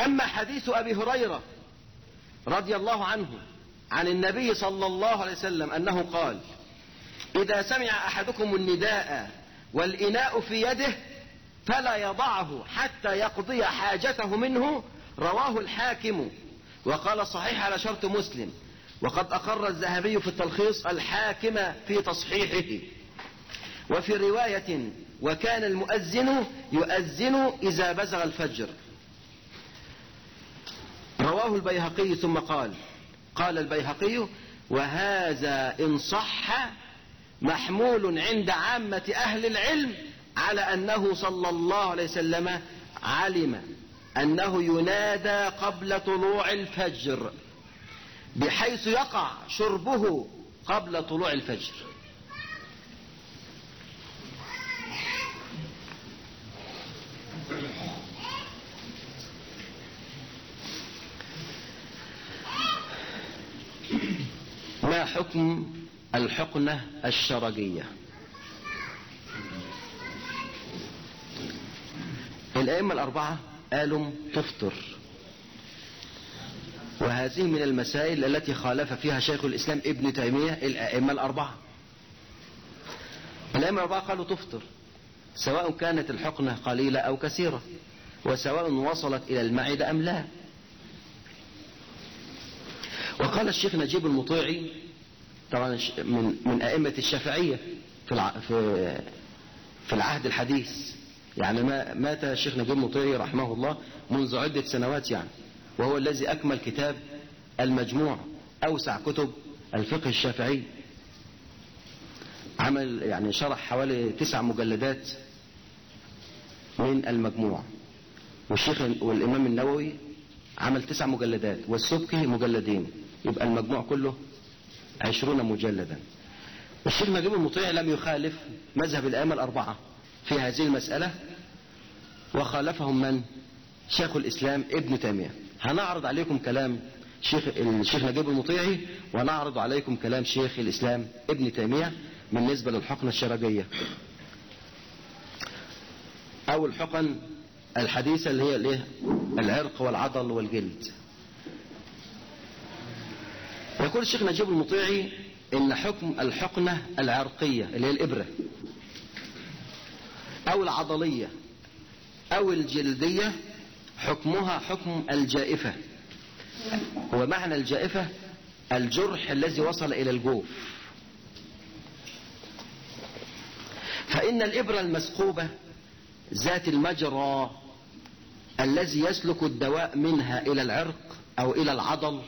أما حديث أبي هريرة رضي الله عنه عن النبي صلى الله عليه وسلم أنه قال إذا سمع أحدكم النداء والإناء في يده فلا يضعه حتى يقضي حاجته منه. رواه الحاكم. وقال صحيح على شرط مسلم. وقد أقر الذهبي في التلخيص الحاكم في تصحيحه. وفي رواية وكان المؤذن يؤذن إذا بزغ الفجر. رواه البيهقي ثم قال قال البيهقي وهذا إن صح محمول عند عامة أهل العلم على أنه صلى الله عليه وسلم علم أنه ينادى قبل طلوع الفجر بحيث يقع شربه قبل طلوع الفجر. ما حكم الحقنة الشرجية الأئمة الأربعة قالوا تفطر. وهذه من المسائل التي خالف فيها شيخ الإسلام ابن تيمية الأئمة الأربعة. الأئمة الأربعة قالوا تفطر سواء كانت الحقنة قليلة أو كثيرة وسواء وصلت إلى المعدة أم لا. وقال الشيخ نجيب المطيعي طبعا من من أئمة الشافعية في. في في العهد الحديث. يعني ما مات الشيخ نجيب المطيعي رحمه الله منذ عدة سنوات يعني. وهو الذي أكمل كتاب المجموع أوسع كتب الفقه الشافعي. عمل يعني شرح حوالي تسع مجلدات من المجموع. والشيخ والإمام النووي عمل تسع مجلدات والسبكي مجلدين. يبقى المجموع كله عشرون مجلدا. الشيخ نجيب المطيع لم يخالف مذهب الأئمة الأربعة في هذه المسألة وخالفهم من؟ شيخ الإسلام ابن تيمية. هنعرض عليكم كلام شيخ الشيخ نجيب المطيعي ونعرض عليكم كلام شيخ الإسلام ابن تيمية بالنسبة للحقنة الشرجية أو الحقن الحديثة اللي هي الإيه؟ العرق والعضل والجلد. يقول الشيخ نجيب المطيعي إن حكم الحقنة العرقية اللي هي الإبرة أو العضلية أو الجلدية حكمها حكم الجائفة. ومعنى الجائفة الجرح الذي وصل إلى الجوف. فإن الإبرة المسقوبة ذات المجرى الذي يسلك الدواء منها إلى العرق أو إلى العضل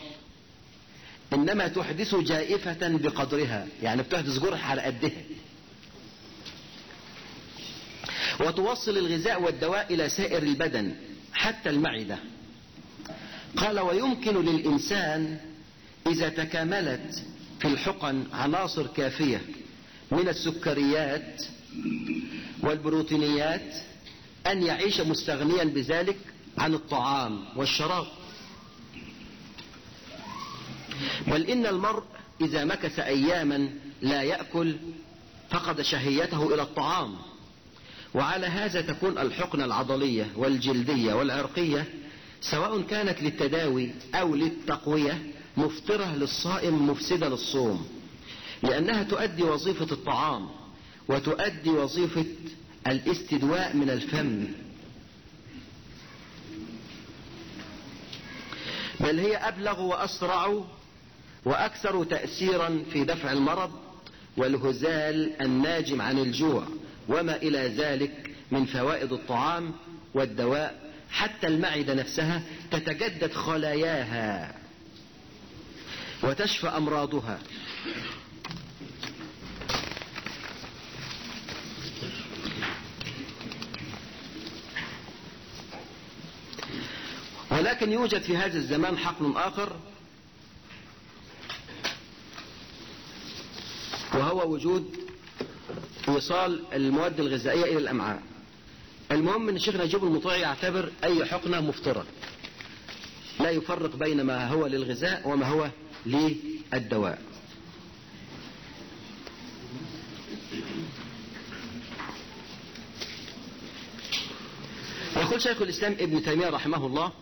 إنما تحدث جائفة بقدرها يعني بتحدث جرح على قدها. وتوصل الغذاء والدواء إلى سائر البدن حتى المعدة. قال ويمكن للإنسان إذا تكاملت في الحقن عناصر كافية من السكريات والبروتينيات أن يعيش مستغنيا بذلك عن الطعام والشراب. بل إن المرء إذا مكث أياما لا يأكل فقد شهيته إلى الطعام. وعلى هذا تكون الحقنة العضلية والجلدية والعرقية سواء كانت للتداوي أو للتقوية مفطرة للصائم مفسدة للصوم. لأنها تؤدي وظيفة الطعام وتؤدي وظيفة الاستدواء من الفم. بل هي أبلغ وأسرع وأكثر تأثيرا في دفع المرض والهزال الناجم عن الجوع وما إلى ذلك من فوائد الطعام والدواء حتى المعدة نفسها تتجدد خلاياها وتشفى أمراضها. ولكن يوجد في هذا الزمان حقل آخر وهو وجود إيصال المواد الغذائية إلى الأمعاء. المهم أن الشيخ نجيب المطيع يعتبر أي حقنة مفطرة. لا يفرق بين ما هو للغذاء وما هو للدواء. يقول شيخ الإسلام ابن تيمية رحمه الله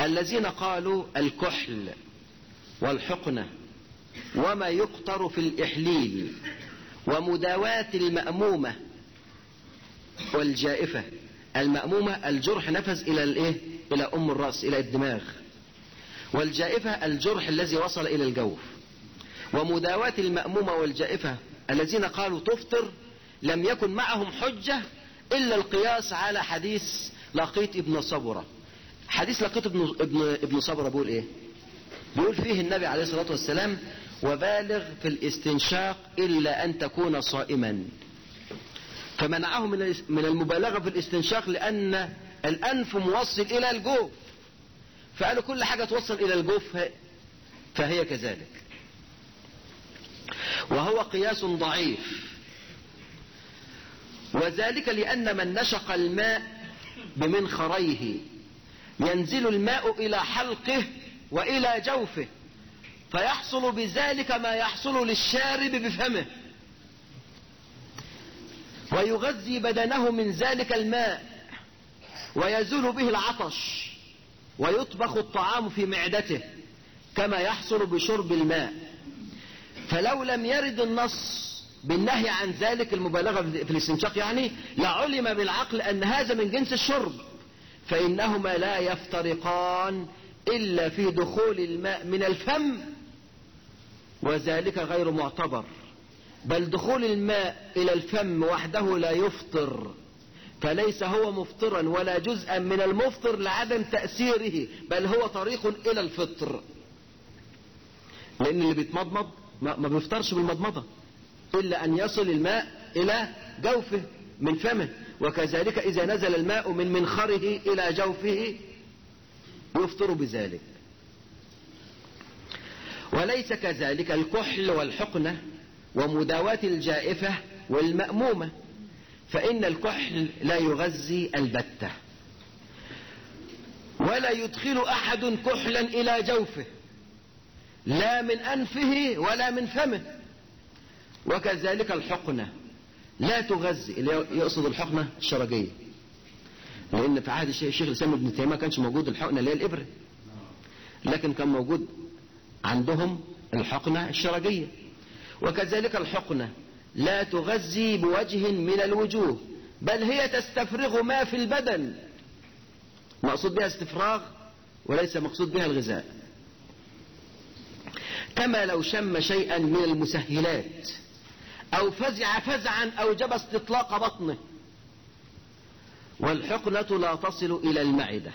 الذين قالوا الكحل والحقنة وما يقطر في الإحليل ومداواة المأمومة والجائفة. المأمومة الجرح نفذ إلى الإيه؟ إلى أم الرأس إلى الدماغ. والجائفة الجرح الذي وصل إلى الجوف. ومداواة المأمومة والجائفة الذين قالوا تفطر لم يكن معهم حجة إلا القياس على حديث لقيت ابن صبرة. حديث لقيت ابن, ابن, ابن صبرة بيقول إيه؟ بيقول فيه النبي عليه الصلاة والسلام وبالغ في الاستنشاق إلا أن تكون صائما. فمنعه من المبالغة في الاستنشاق لأن الأنف موصل إلى الجوف. فقالوا كل حاجة توصل إلى الجوف فهي كذلك. وهو قياس ضعيف. وذلك لأن من نشق الماء بمنخريه ينزل الماء إلى حلقه وإلى جوفه. فيحصل بذلك ما يحصل للشارب بفمه. ويغذي بدنه من ذلك الماء ويزول به العطش ويطبخ الطعام في معدته كما يحصل بشرب الماء. فلو لم يرد النص بالنهي عن ذلك المبالغة في الاستنشاق يعني لعلم بالعقل أن هذا من جنس الشرب. فإنهما لا يفترقان إلا في دخول الماء من الفم وذلك غير معتبر. بل دخول الماء إلى الفم وحده لا يفطر فليس هو مفطرا ولا جزءا من المفطر لعدم تأثيره بل هو طريق إلى الفطر. لأن اللي بيتمضمض ما بيفطرش بالمضمضة إلا أن يصل الماء إلى جوفه من فمه. وكذلك إذا نزل الماء من منخره إلى جوفه يفطر بذلك. وليس كذلك الكحل والحقنة ومداواة الجائفة والمأمومة. فإن الكحل لا يغذي البتة ولا يدخل أحد كحلا إلى جوفه لا من أنفه ولا من فمه. وكذلك الحقنة لا تغذي. اللي يقصد الحقنة الشرجية لأن في عهد الشيخ الإسلام ابن تيمية ما كانش موجود الحقنة اللي هي الإبرة. لكن كان موجود عندهم الحقنة الشرجية وكذلك الحقنة لا تغذي بوجه من الوجوه بل هي تستفرغ ما في البدن. مقصود بها استفراغ وليس مقصود بها الغذاء. كما لو شم شيئا من المسهلات أو فزع فزعا اوجب استطلاق بطنه. والحقنة لا تصل إلى المعدة.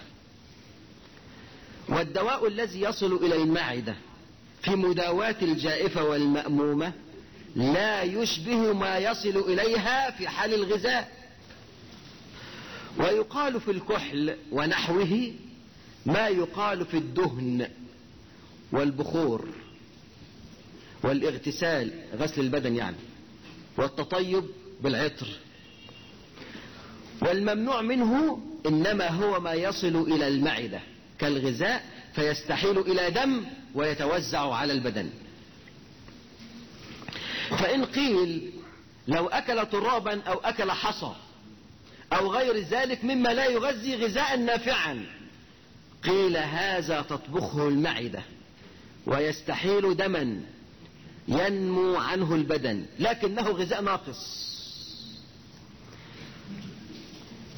والدواء الذي يصل إلى المعدة في مداواة الجائفة والمأمومة لا يشبه ما يصل إليها في حال الغذاء. ويقال في الكحل ونحوه ما يقال في الدهن والبخور والاغتسال غسل البدن يعني والتطيب بالعطر. والممنوع منه إنما هو ما يصل إلى المعدة كالغذاء فيستحيل إلى دم ويتوزع على البدن. فإن قيل لو أكل ترابا أو أكل حصى أو غير ذلك مما لا يغذي غذاء نافعا قيل هذا تطبخه المعدة ويستحيل دما ينمو عنه البدن لكنه غذاء ناقص.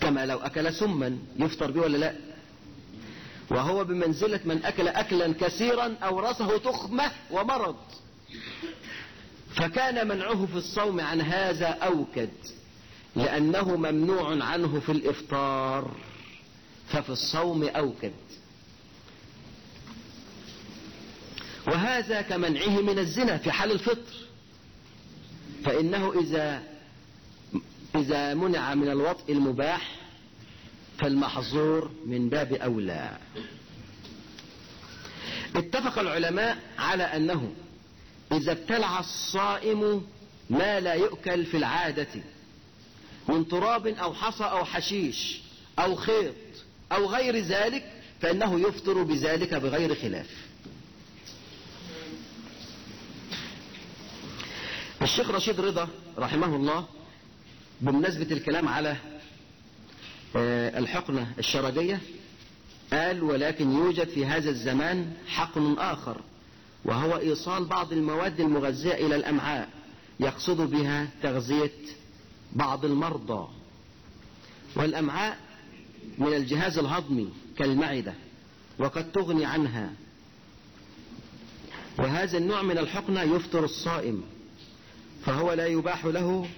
كما لو أكل سما يفطر به ولا لا؟ وهو بمنزلة من أكل أكلا كثيرا أورثه تخمة ومرض. فكان منعه في الصوم عن هذا أوكد لأنه ممنوع عنه في الإفطار ففي الصوم أوكد. وهذا كمنعه من الزنا في حال الفطر. فإنه إذا إذا منع من الوطء المباح فالمحظور من باب أولى. اتفق العلماء على أنه إذا ابتلع الصائم ما لا يؤكل في العادة من تراب أو حصى أو حشيش أو خيط أو غير ذلك فإنه يفطر بذلك بغير خلاف. الشيخ رشيد رضا رحمه الله بمناسبة الكلام على الحقنة الشرجية قال ولكن يوجد في هذا الزمان حقن آخر وهو إيصال بعض المواد المغذية إلى الأمعاء يقصد بها تغذية بعض المرضى. والأمعاء من الجهاز الهضمي كالمعدة وقد تغني عنها. وهذا النوع من الحقنة يفطر الصائم فهو لا يباح له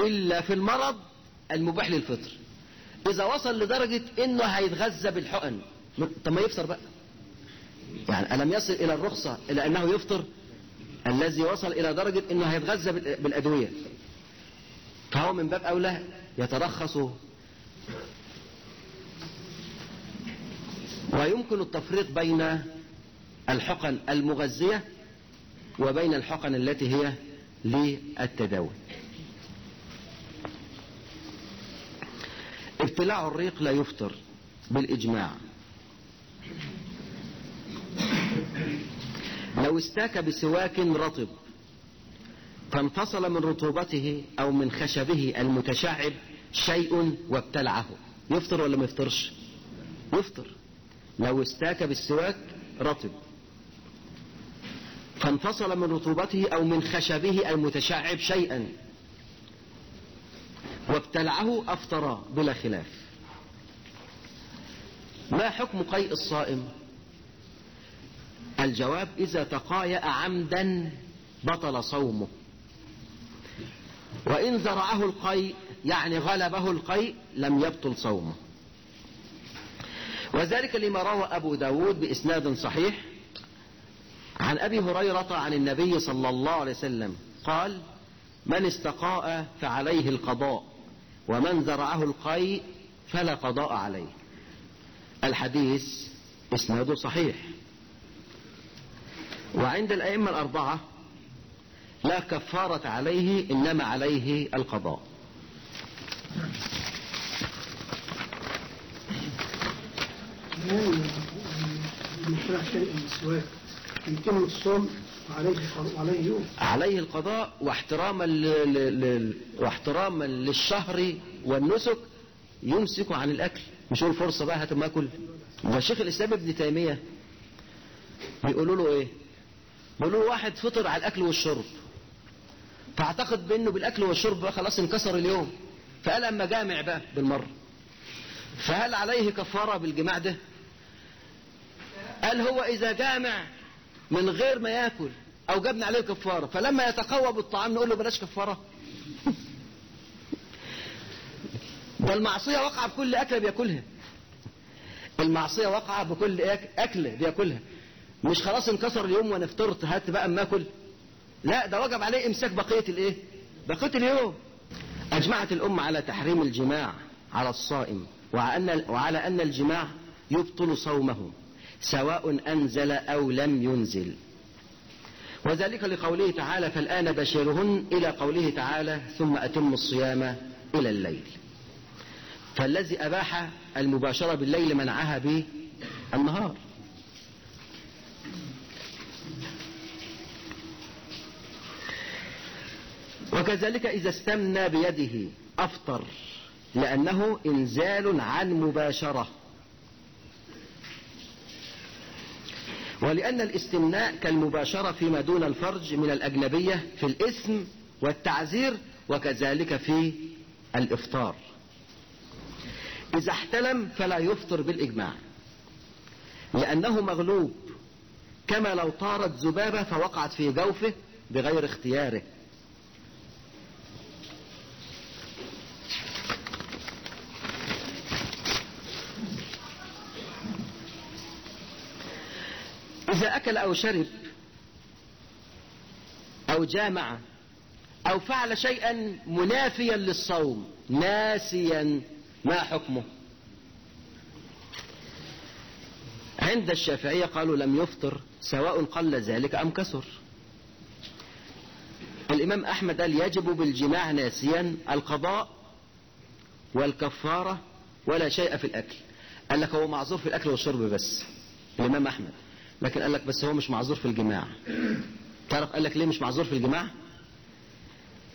إلا في المرض المباح للفطر. إذا وصل لدرجة إنه هيتغذى بالحقن. طب ما يفطر بقى. يعني ألم يصل إلى الرخصة إلى أنه يفطر؟ الذي وصل إلى درجة إنه هيتغذى بالأدوية. فهو من باب أولى يترخص. ويمكن التفريق بين الحقن المغذية وبين الحقن التي هي للتداوي ابتلاع الريق لا يفطر بالإجماع. لو استاك بسواك رطب فانفصل من رطوبته أو من خشبه المتشعب شيء وابتلعه. يفطر ولا ما يفطرش؟ يفطر. لو استاك بالسواك رطب فانفصل من رطوبته أو من خشبه المتشعب شيئا وابتلعه أفطر بلا خلاف. ما حكم قيء الصائم؟ الجواب إذا تقايأ عمدا بطل صومه. وإن زرعه القيء يعني غلبه القيء لم يبطل صومه. وذلك لما روى أبو داود بإسناد صحيح عن أبي هريرة عن النبي صلى الله عليه وسلم قال من استقاء فعليه القضاء. ومن زرعه القيء فلا قضاء عليه. الحديث إسناده صحيح. وعند الأئمة الأربعة لا كفارة عليه إنما عليه القضاء. المشروع شيء السواك يتم الصوم عليه عليه القضاء واحتراما. واحتراما للشهر والنسك يمسك عن الأكل. مش يقول فرصة بقى هات ما أكل ده شيخ الإسلام ابن تيمية بيقولوا له إيه؟ بيقولوا له واحد فطر على الأكل والشرب. فاعتقد بأنه بالأكل والشرب بقى خلاص انكسر اليوم. فقال أما جامع بقى بالمرة. فهل عليه كفارة بالجماع ده؟ قال هو إذا جامع من غير ما ياكل أو جبنا عليه كفارة فلما يتقوى بالطعام نقول له بلاش كفارة. ده المعصية وقع بكل أكلة بياكلها. المعصية وقع بكل أكلة بياكلها. مش خلاص انكسر اليوم وأنا فطرت هات بقى أما آكل. لا ده وجب عليه إمساك بقية الإيه؟ بقية اليوم. أجمعت الأمة على تحريم الجماع على الصائم وعلى وعلى أن الجماع يبطل صومه سواء أنزل أو لم ينزل. وذلك لقوله تعالى فالآن بشرهن إلى قوله تعالى ثم أتم الصيام إلى الليل. فالذي أباح المباشرة بالليل منعها بالنهار. وكذلك إذا استمنى بيده أفطر لأنه إنزال عن مباشرة. ولأن الاستمناء كالمباشرة فيما دون الفرج من الأجنبية في الإثم والتعزير وكذلك في الإفطار. إذا احتلم فلا يفطر بالإجماع لأنه مغلوب كما لو طارت ذبابة فوقعت في جوفه بغير اختياره. إذا أكل أو شرب أو جامع أو فعل شيئا منافيا للصوم ناسيا ما حكمه؟ عند الشافعية قالوا لم يفطر سواء قل ذلك أم كسر. الإمام أحمد قال يجب بالجماع ناسيا القضاء والكفارة ولا شيء في الأكل. قال لك هو معذور في الأكل والشرب بس. الإمام أحمد. لكن قال لك بس هو مش معذور في الجماع. تعرف قال لك ليه مش معذور في الجماع؟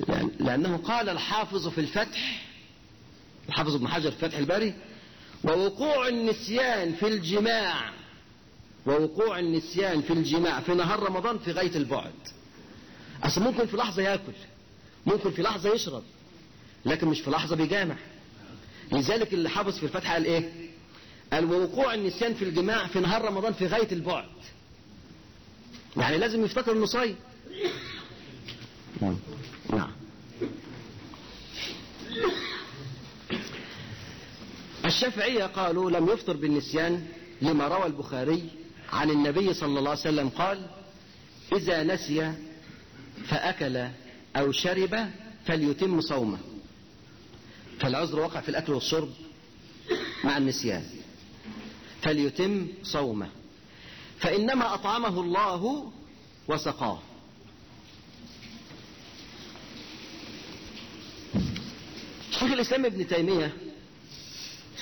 لأن لأنه قال الحافظ في الفتح الحافظ ابن حجر في فتح الباري ووقوع النسيان في الجماع ووقوع النسيان في الجماع في نهار رمضان في غاية البعد. أصل ممكن في لحظة يأكل ممكن في لحظة يشرب لكن مش في لحظة بيجامع. لذلك اللي حافظ في الفتحة قال إيه؟ قال ووقوع النسيان في الجماع في نهار رمضان في غاية البعد. يعني لازم يفتكر إنه صايم. نعم. الشافعية قالوا لم يفطر بالنسيان لما روى البخاري عن النبي صلى الله عليه وسلم قال إذا نسي فأكل أو شرب فليتم صومه. فالعذر وقع في الأكل والشرب مع النسيان. فليتم صومه. فإنما أطعمه الله وسقاه. شيخ الإسلام ابن تيمية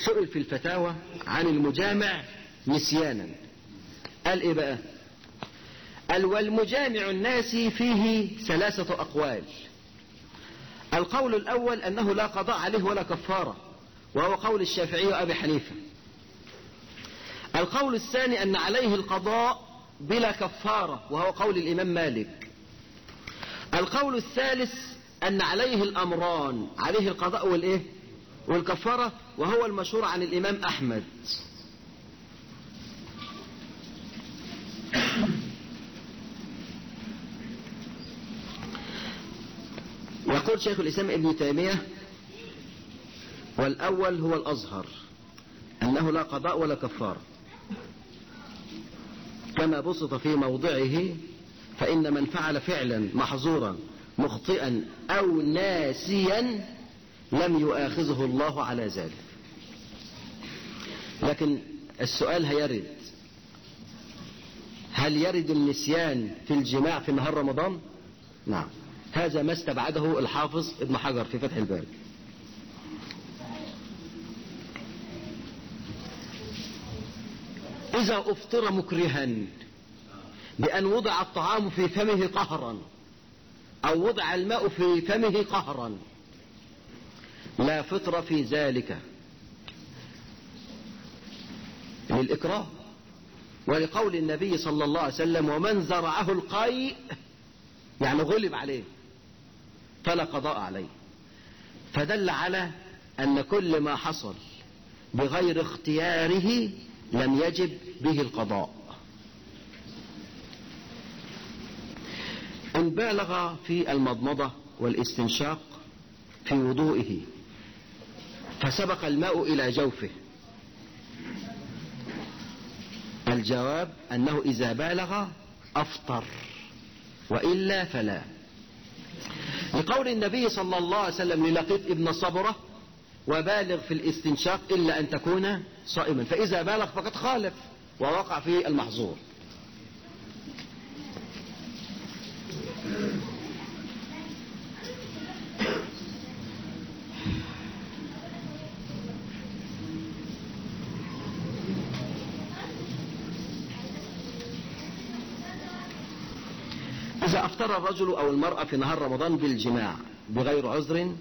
سئل في الفتاوى عن المجامع نسيانا. قال إيه بقى؟ قال والمجامع الناس فيه ثلاثة أقوال. القول الأول أنه لا قضاء عليه ولا كفارة وهو قول الشافعي وأبي حنيفة. القول الثاني أن عليه القضاء بلا كفارة وهو قول الإمام مالك. القول الثالث أن عليه الأمران عليه القضاء والإيه؟ والكفارة وهو المشهور عن الإمام أحمد. يقول شيخ الإسلام ابن تيمية والأول هو الأظهر أنه لا قضاء ولا كفارة. كما بسط في موضعه فإن من فعل فعلا محظورا مخطئا أو ناسيا لم يؤاخذه الله على ذلك. لكن السؤال هيرد هل يرد النسيان في الجماع في نهار رمضان؟ نعم. هذا ما استبعده الحافظ ابن حجر في فتح الباري. إذا أفطر مكرها بأن وضع الطعام في فمه قهرا أو وضع الماء في فمه قهرا. لا فطر في ذلك للإكراه ولقول النبي صلى الله عليه وسلم ومن زرعه القيء يعني غلب عليه فلا قضاء عليه. فدل على أن كل ما حصل بغير اختياره لم يجب به القضاء. إن بالغ في المضمضة والاستنشاق في وضوئه فسبق الماء إلى جوفه. الجواب أنه إذا بالغ أفطر وإلا فلا. لقول النبي صلى الله عليه وسلم للقيط ابن صبرة وبالغ في الاستنشاق إلا أن تكون صائما. فإذا بالغ فقد خالف ووقع في المحظور. إذا أفطر الرجل أو المرأة في نهار رمضان بالجماع بغير عذر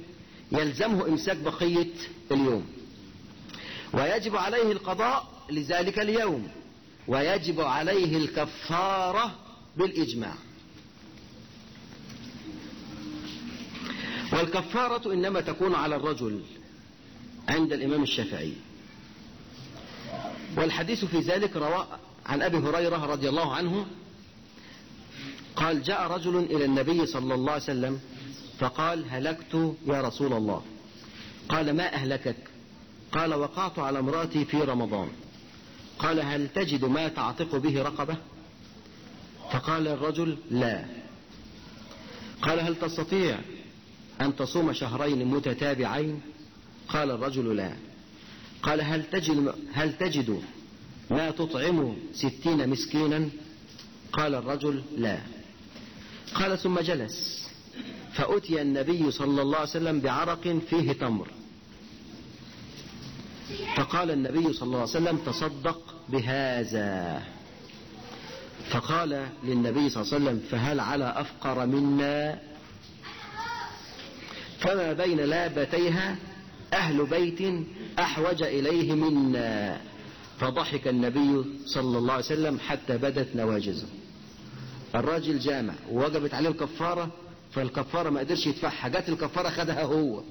يلزمه إمساك بقية اليوم. ويجب عليه القضاء لذلك اليوم. ويجب عليه الكفارة بالإجماع. والكفارة إنما تكون على الرجل عند الإمام الشافعي. والحديث في ذلك رواه عن أبي هريرة رضي الله عنه قال جاء رجل إلى النبي صلى الله عليه وسلم فقال هلكت يا رسول الله. قال ما أهلكك؟ قال وقعت على امرأتي في رمضان. قال هل تجد ما تعتق به رقبة؟ فقال الرجل لا. قال هل تستطيع أن تصوم شهرين متتابعين؟ قال الرجل لا. قال هل تجد, هل تجد ما تطعم ستين مسكينا؟ قال الرجل لا. قال ثم جلس. فأتي النبي صلى الله عليه وسلم بعرق فيه تمر. فقال النبي صلى الله عليه وسلم تصدق بهذا. فقال للنبي صلى الله عليه وسلم فهل على أفقر منا؟ فما بين لابتيها أهل بيت أحوج إليه منا. فضحك النبي صلى الله عليه وسلم حتى بدت نواجزه. الراجل جامع ووجبت عليه الكفارة فالكفارة ما قدرش يدفعها جت الكفارة خدها هو.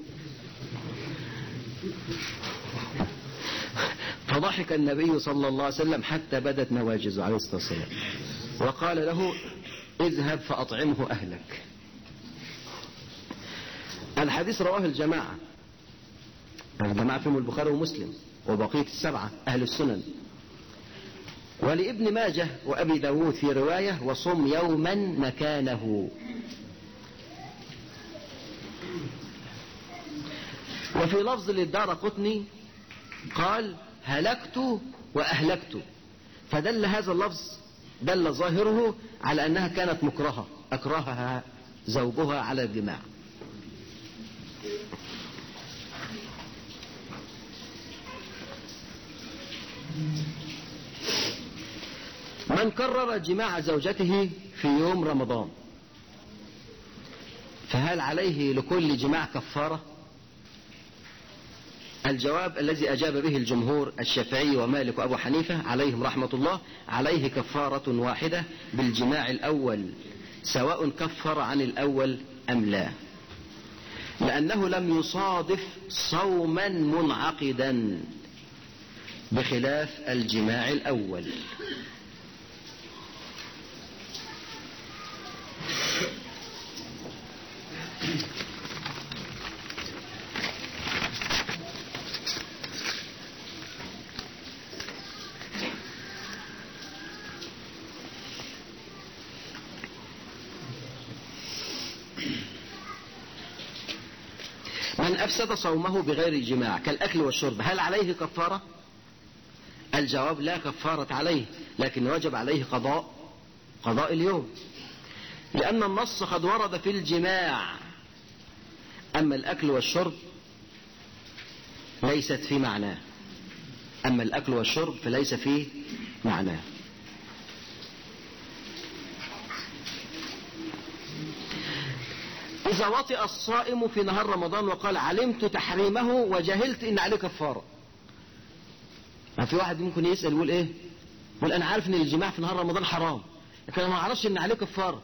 فضحك النبي صلى الله عليه وسلم حتى بدت نواجزه عليه الصلاة والسلام. وقال له اذهب فأطعمه أهلك. الحديث رواه الجماعة. الجماعة فيهم البخاري ومسلم وبقية السبعة أهل السنن. ولابن ماجه وأبي داود في رواية وصم يوما مكانه. وفي لفظ للدار قطني قال هلكت وأهلكت. فدل هذا اللفظ دل ظاهره على أنها كانت مكرهة أكرهها زوجها على الجماع من كرر جماع زوجته في يوم رمضان فهل عليه لكل جماع كفارة؟ الجواب الذي أجاب به الجمهور الشافعي ومالك وأبو حنيفة عليهم رحمة الله عليه كفارة واحدة بالجماع الأول سواء كفر عن الأول أم لا. لأنه لم يصادف صوما منعقدا بخلاف الجماع الأول من أفسد صومه بغير جماع كالأكل والشرب؟ هل عليه كفارة؟ الجواب لا كفارة عليه لكن وجب عليه قضاء قضاء اليوم. لأن النص قد ورد في الجماع. أما الأكل والشرب ليست في معناه. أما الأكل والشرب فليس في معناه. إذا وطئ الصائم في نهار رمضان وقال علمت تحريمه وجهلت إن عليه كفارة. ما في واحد ممكن يسأل يقول إيه؟ يقول أنا عارف إن الجماع في نهار رمضان حرام لكن أنا ما أعرفش إن عليه كفارة.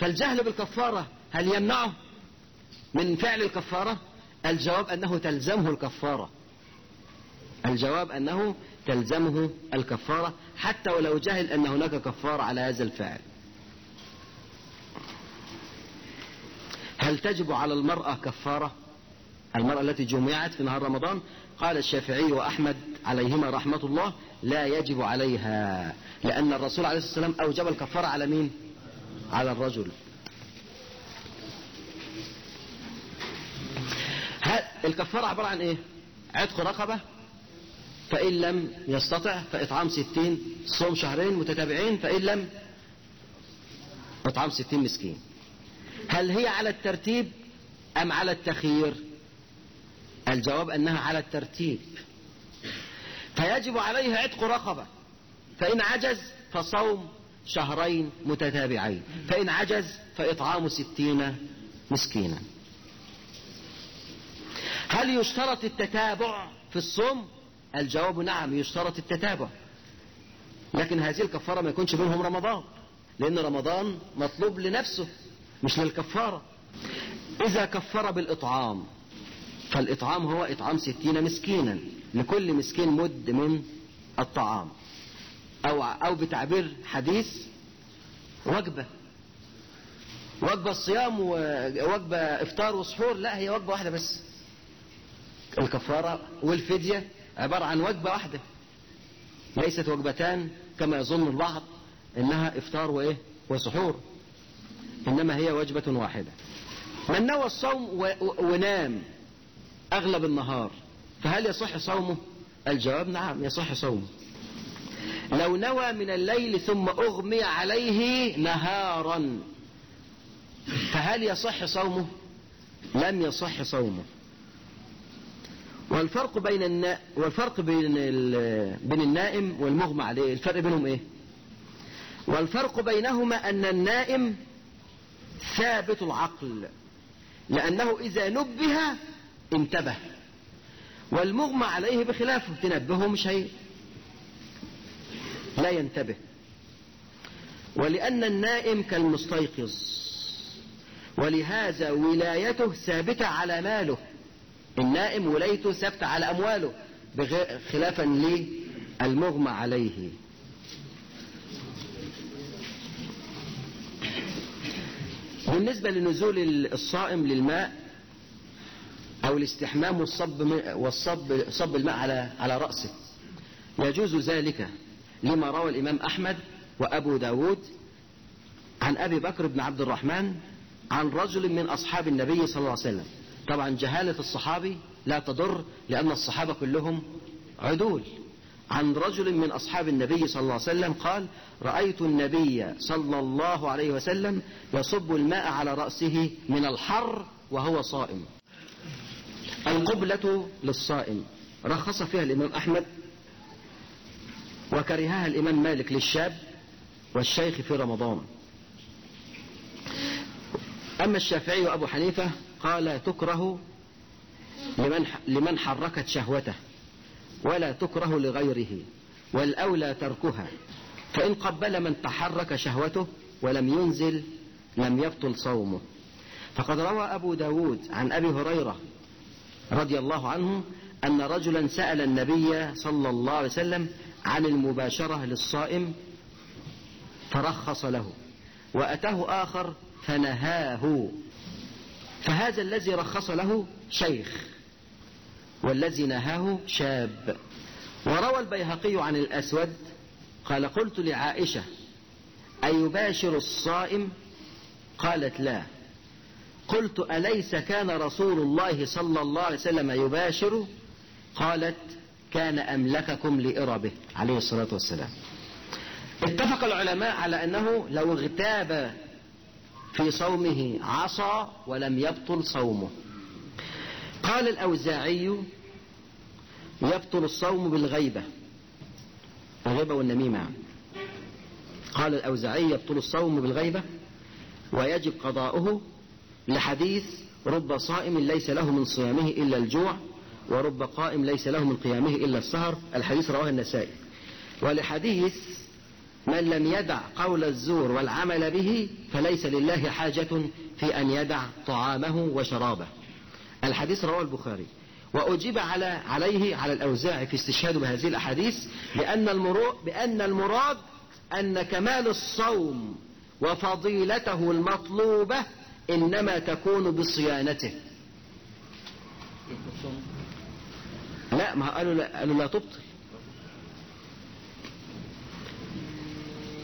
فالجهل بالكفارة هل يمنعه من فعل الكفارة؟ الجواب أنه تلزمه الكفارة. الجواب أنه تلزمه الكفارة حتى ولو جهل أن هناك كفارة على هذا الفعل. هل تجب على المرأة كفارة؟ المرأة التي جمعت في نهار رمضان؟ قال الشافعي وأحمد عليهما رحمة الله لا يجب عليها لأن الرسول عليه الصلاة والسلام أوجب الكفارة على مين؟ على الرجل. الكفارة عبارة عن إيه؟ عتق رقبة فإن لم يستطع فإطعام ستين صوم شهرين متتابعين فإن لم إطعام ستين مسكين. هل هي على الترتيب أم على التخيير؟ الجواب أنها على الترتيب. فيجب عليها عتق رقبة. فإن عجز فصوم شهرين متتابعين. فإن عجز فإطعام ستين مسكينا. هل يشترط التتابع في الصوم؟ الجواب نعم يشترط التتابع. لكن هذه الكفارة ما يكونش بينهم رمضان لأن رمضان مطلوب لنفسه. مش للكفارة. إذا كفر بالإطعام فالإطعام هو إطعام ستين مسكينا. لكل مسكين مد من الطعام. أو, أو بتعبير حديث وجبة. وجبة الصيام ووجبة إفطار وسحور لا هي وجبة واحدة بس. الكفارة والفدية عبارة عن وجبة واحدة. ليست وجبتان كما يظن البعض إنها إفطار وإيه؟ وسحور. إنما هي وجبة واحدة. من نوى الصوم ونام أغلب النهار فهل يصح صومه؟ الجواب نعم يصح صومه. لو نوى من الليل ثم أغمي عليه نهارا فهل يصح صومه؟ لم يصح صومه. والفرق بين النا... والفرق بين ال... بين النائم والمغمى عليه الفرق بينهم إيه؟ والفرق بينهما أن النائم ثابت العقل. لأنه إذا نبه انتبه. والمغمى عليه بخلافه تنبهه مش هي لا ينتبه. ولأن النائم كالمستيقظ. ولهذا ولايته ثابتة على ماله. النائم ولايته ثابتة على أمواله. خلافا للمغمى عليه. بالنسبة لنزول الصائم للماء أو الاستحمام والصب والصب صب الماء على على رأسه يجوز ذلك لما روى الإمام أحمد وأبو داود عن أبي بكر بن عبد الرحمن عن رجل من أصحاب النبي صلى الله عليه وسلم. طبعا جهالة الصحابي لا تضر لأن الصحابة كلهم عدول. عن رجل من أصحاب النبي صلى الله عليه وسلم قال رأيت النبي صلى الله عليه وسلم يصب الماء على رأسه من الحر وهو صائم. القبلة للصائم. رخص فيها الإمام أحمد وكرهها الإمام مالك للشاب والشيخ في رمضان. أما الشافعي وأبو حنيفة قال تكره لمن لمن حركت شهوته. ولا تكره لغيره والأولى تركها. فإن قبل من تحرك شهوته ولم ينزل لم يبطل صومه. فقد روى أبو داود عن أبي هريرة رضي الله عنه أن رجلا سأل النبي صلى الله عليه وسلم عن المباشرة للصائم فرخص له وأتاه آخر فنهاه. فهذا الذي رخص له شيخ. والذي نهاه شاب. وروى البيهقي عن الأسود قال قلت لعائشة أيباشر الصائم؟ قالت لا. قلت أليس كان رسول الله صلى الله عليه وسلم يباشر؟ قالت كان أملككم لإربه. عليه الصلاة والسلام. اتفق العلماء على أنه لو اغتاب في صومه عصى ولم يبطل صومه. قال الأوزاعي يبطل الصوم بالغيبة. الغيبة والنميمة. قال الأوزاعي يبطل الصوم بالغيبة ويجب قضاؤه لحديث رب صائم ليس له من صيامه إلا الجوع ورب قائم ليس له من قيامه إلا السهر. الحديث رواه النسائي. ولحديث من لم يدع قول الزور والعمل به فليس لله حاجة في أن يدع طعامه وشرابه. الحديث رواه البخاري. وأجيب على عليه على الأوزاع في استشهاده بهذه الأحاديث بأن المراد, بأن المراد أن كمال الصوم وفضيلته المطلوبة إنما تكون بصيانته. لا ما قالوا لا, قالوا لا تبطل.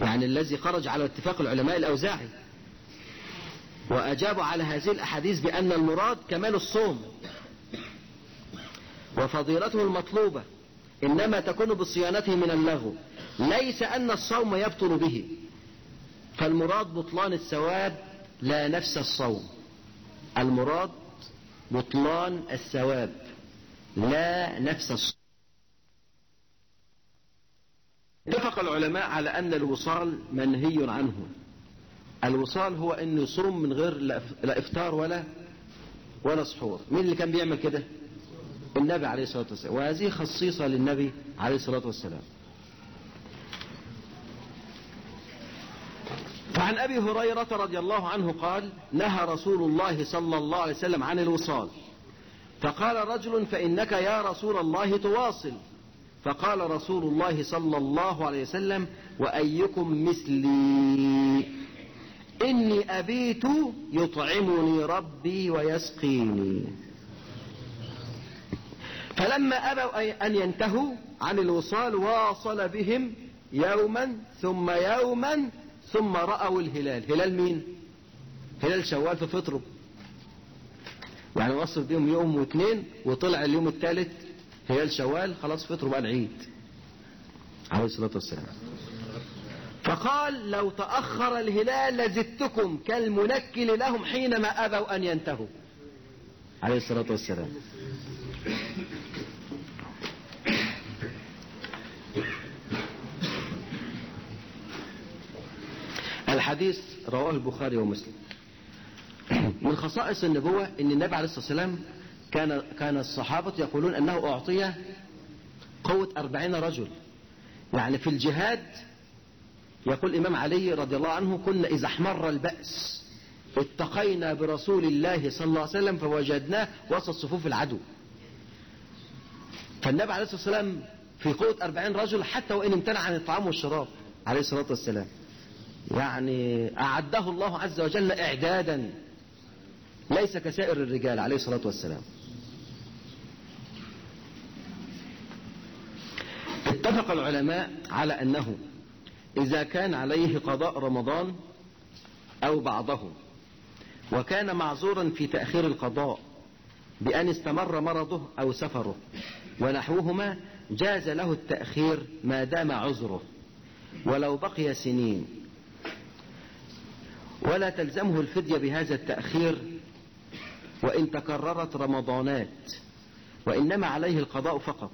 يعني الذي خرج على اتفاق العلماء الأوزاعي. وأجابوا على هذه الأحاديث بأن المراد كمال الصوم وفضيلته المطلوبة إنما تكون بصيانته من اللغو. ليس أن الصوم يبطل به. فالمراد بطلان الثواب لا نفس الصوم. المراد بطلان الثواب لا نفس الصوم. اتفق العلماء على أن الوصال منهي عنه. الوصال هو أن يصوم من غير لا إفطار ولا ولا سحور. مين اللي كان بيعمل كده؟ النبي عليه الصلاة والسلام. وهذه خصيصة للنبي عليه الصلاة والسلام. فعن أبي هريرة رضي الله عنه قال نهى رسول الله صلى الله عليه وسلم عن الوصال. فقال رجل فإنك يا رسول الله تواصل. فقال رسول الله صلى الله عليه وسلم وأيكم مثلي؟ إني أبيت يطعمني ربي ويسقيني. فلما أبوا أن ينتهوا عن الوصال واصل بهم يوما ثم يوما ثم رأوا الهلال. هلال مين؟ هلال شوال في فطره. يعني وصل بهم يوم واثنين وطلع اليوم الثالث هلال شوال خلاص فطروا بقى العيد. عليه الصلاة والسلام. فقال لو تأخر الهلال لزدتكم كالمنكل لهم حينما أبوا أن ينتهوا. عليه الصلاة والسلام. الحديث رواه البخاري ومسلم. من خصائص النبوة إن النبي عليه الصلاة والسلام كان كان الصحابة يقولون أنه أعطي قوة أربعين رجل. يعني في الجهاد يقول الإمام علي رضي الله عنه كنا إذا احمر البأس اتقينا برسول الله صلى الله عليه وسلم فوجدناه وسط صفوف العدو. فالنبي عليه الصلاة والسلام في قوة أربعين رجل حتى وإن امتنع عن الطعام والشراب عليه الصلاة والسلام. يعني أعده الله عز وجل إعدادا ليس كسائر الرجال عليه الصلاة والسلام. اتفق العلماء على أنه إذا كان عليه قضاء رمضان أو بعضه وكان معذورا في تأخير القضاء بأن استمر مرضه أو سفره ونحوهما جاز له التأخير ما دام عذره ولو بقي سنين. ولا تلزمه الفدية بهذا التأخير وإن تكررت رمضانات وإنما عليه القضاء فقط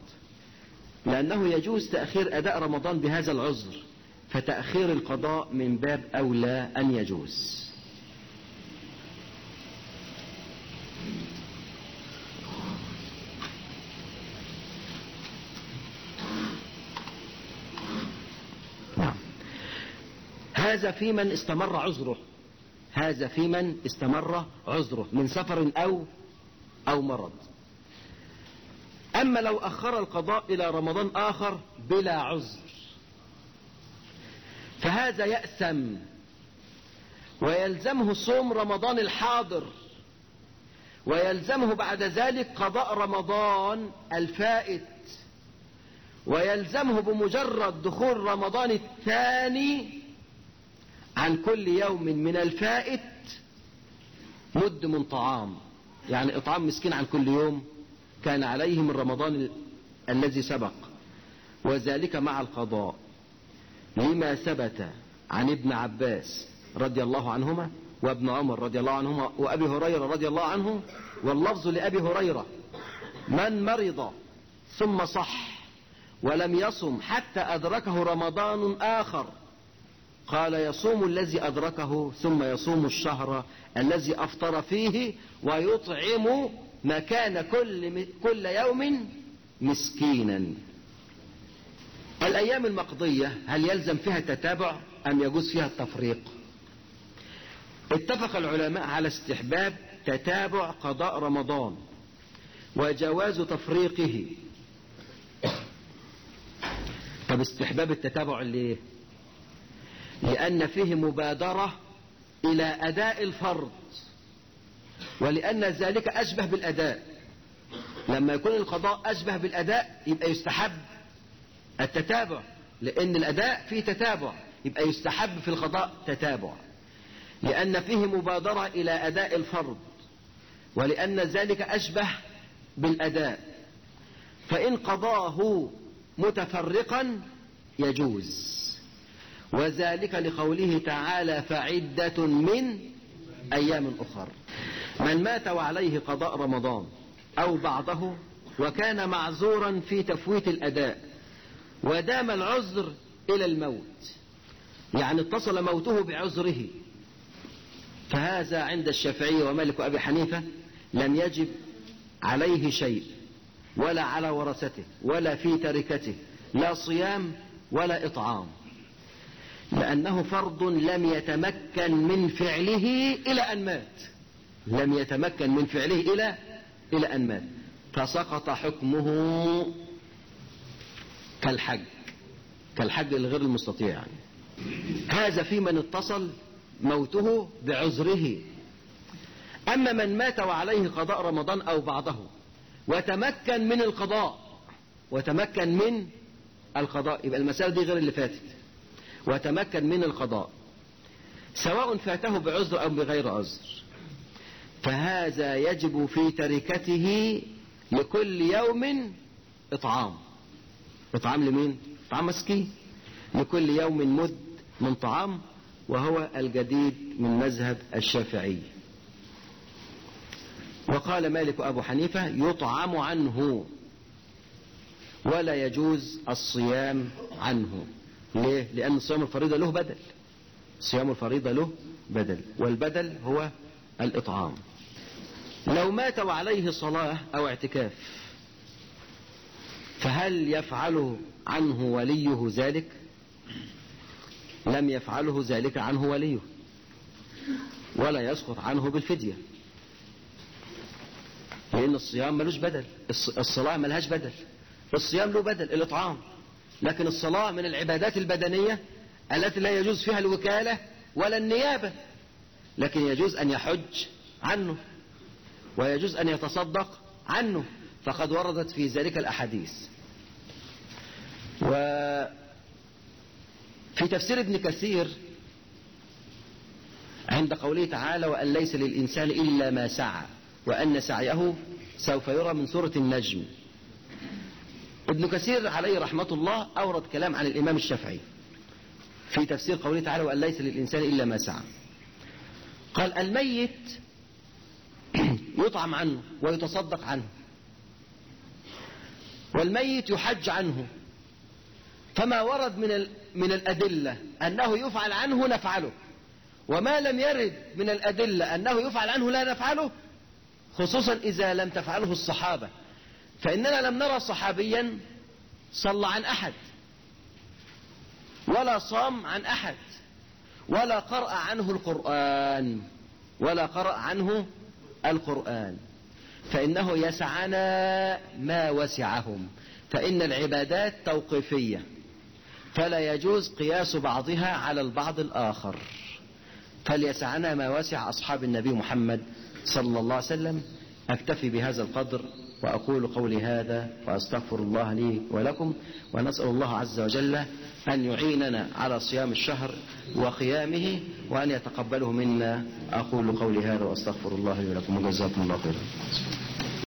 لأنه يجوز تأخير أداء رمضان بهذا العذر. فتأخير القضاء من باب أولى أن يجوز. نعم. هذا في من استمر عذره. هذا في من استمر عذره من سفر أو أو مرض. أما لو أخر القضاء إلى رمضان آخر بلا عذر فهذا يأسم ويلزمه صوم رمضان الحاضر ويلزمه بعد ذلك قضاء رمضان الفائت ويلزمه بمجرد دخول رمضان الثاني عن كل يوم من الفائت مد من طعام. يعني إطعام مسكين عن كل يوم كان عليه من رمضان الذي سبق. وذلك مع القضاء. لما ثبت عن ابن عباس رضي الله عنهما وابن عمر رضي الله عنهما وأبي هريرة رضي الله عنه واللفظ لأبي هريرة من مرض ثم صح ولم يصم حتى أدركه رمضان آخر قال يصوم الذي أدركه ثم يصوم الشهر الذي أفطر فيه ويطعم مكان كل, كل يوم مسكينا. الأيام المقضية هل يلزم فيها التتابع أم يجوز فيها التفريق؟ اتفق العلماء على استحباب تتابع قضاء رمضان وجواز تفريقه. طب استحباب التتابع ليه؟ لأن فيه مبادرة إلى أداء الفرض ولأن ذلك أشبه بالأداء. لما يكون القضاء أشبه بالأداء يبقى يستحب. التتابع. لأن الأداء فيه تتابع. يبقى يستحب في القضاء تتابع. لأن فيه مبادرة إلى أداء الفرض ولأن ذلك أشبه بالأداء. فإن قضاه متفرقا يجوز. وذلك لقوله تعالى فعدة من أيام أخر. من مات وعليه قضاء رمضان أو بعضه وكان معذورا في تفويت الأداء ودام العذر إلى الموت. يعني اتصل موته بعذره. فهذا عند الشافعي ومالك وأبي حنيفة لم يجب عليه شيء ولا على ورثته ولا في تركته لا صيام ولا إطعام. لأنه فرض لم يتمكن من فعله إلى أن مات. لم يتمكن من فعله إلى إلى أن مات. فسقط حكمه كالحج كالحج الغير المستطيع يعني. هذا في من اتصل موته بعذره. أما من مات وعليه قضاء رمضان أو بعضه وتمكن من القضاء وتمكن من القضاء يبقى المسألة دي غير اللي فاتت. وتمكن من القضاء سواء فاته بعذر أو بغير عذر. فهذا يجب في تركته لكل يوم إطعام. إطعام لمين؟ إطعام مسكين. لكل يوم مد من طعام وهو الجديد من مذهب الشافعي. وقال مالك أبو حنيفة يطعم عنه ولا يجوز الصيام عنه. ليه؟ لأن صيام الفريضة له بدل. صيام الفريضة له بدل والبدل هو الإطعام. لو مات وعليه صلاة أو اعتكاف فهل يفعله عنه وليه ذلك؟ لم يفعله ذلك عنه وليه ولا يسقط عنه بالفدية لأن الصيام ملوش بدل الص- الصلاة ملهاش بدل الصيام له بدل الإطعام لكن الصلاة من العبادات البدنية التي لا يجوز فيها الوكالة ولا النيابة لكن يجوز أن يحج عنه ويجوز أن يتصدق عنه. فقد وردت في ذلك الأحاديث. وفي تفسير ابن كثير عند قوله تعالى وأن ليس للإنسان إلا ما سعى وأن سعيه سوف يرى من سورة النجم. ابن كثير عليه رحمة الله أورد كلام عن الإمام الشافعي في تفسير قوله تعالى وأن ليس للإنسان إلا ما سعى. قال الميت يطعم عنه ويتصدق عنه. والميت يحج عنه. فما ورد من من الأدلة أنه يفعل عنه نفعله. وما لم يرد من الأدلة أنه يفعل عنه لا نفعله خصوصا إذا لم تفعله الصحابة. فإننا لم نرى صحابيا صلى عن أحد ولا صام عن أحد ولا قرأ عنه القرآن ولا قرأ عنه القرآن. فإنه يسعنا ما وسعهم. فإن العبادات توقيفية فلا يجوز قياس بعضها على البعض الآخر. فليسعنا ما وسع أصحاب النبي محمد صلى الله عليه وسلم. أكتفي بهذا القدر. وأقول قولي هذا وأستغفر الله لي ولكم ونسأل الله عز وجل أن يعيننا على صيام الشهر وقيامه وأن يتقبله منا. أقول قولي هذا وأستغفر الله لي ولكم. وجزاكم الله خيرا.